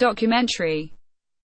documentary.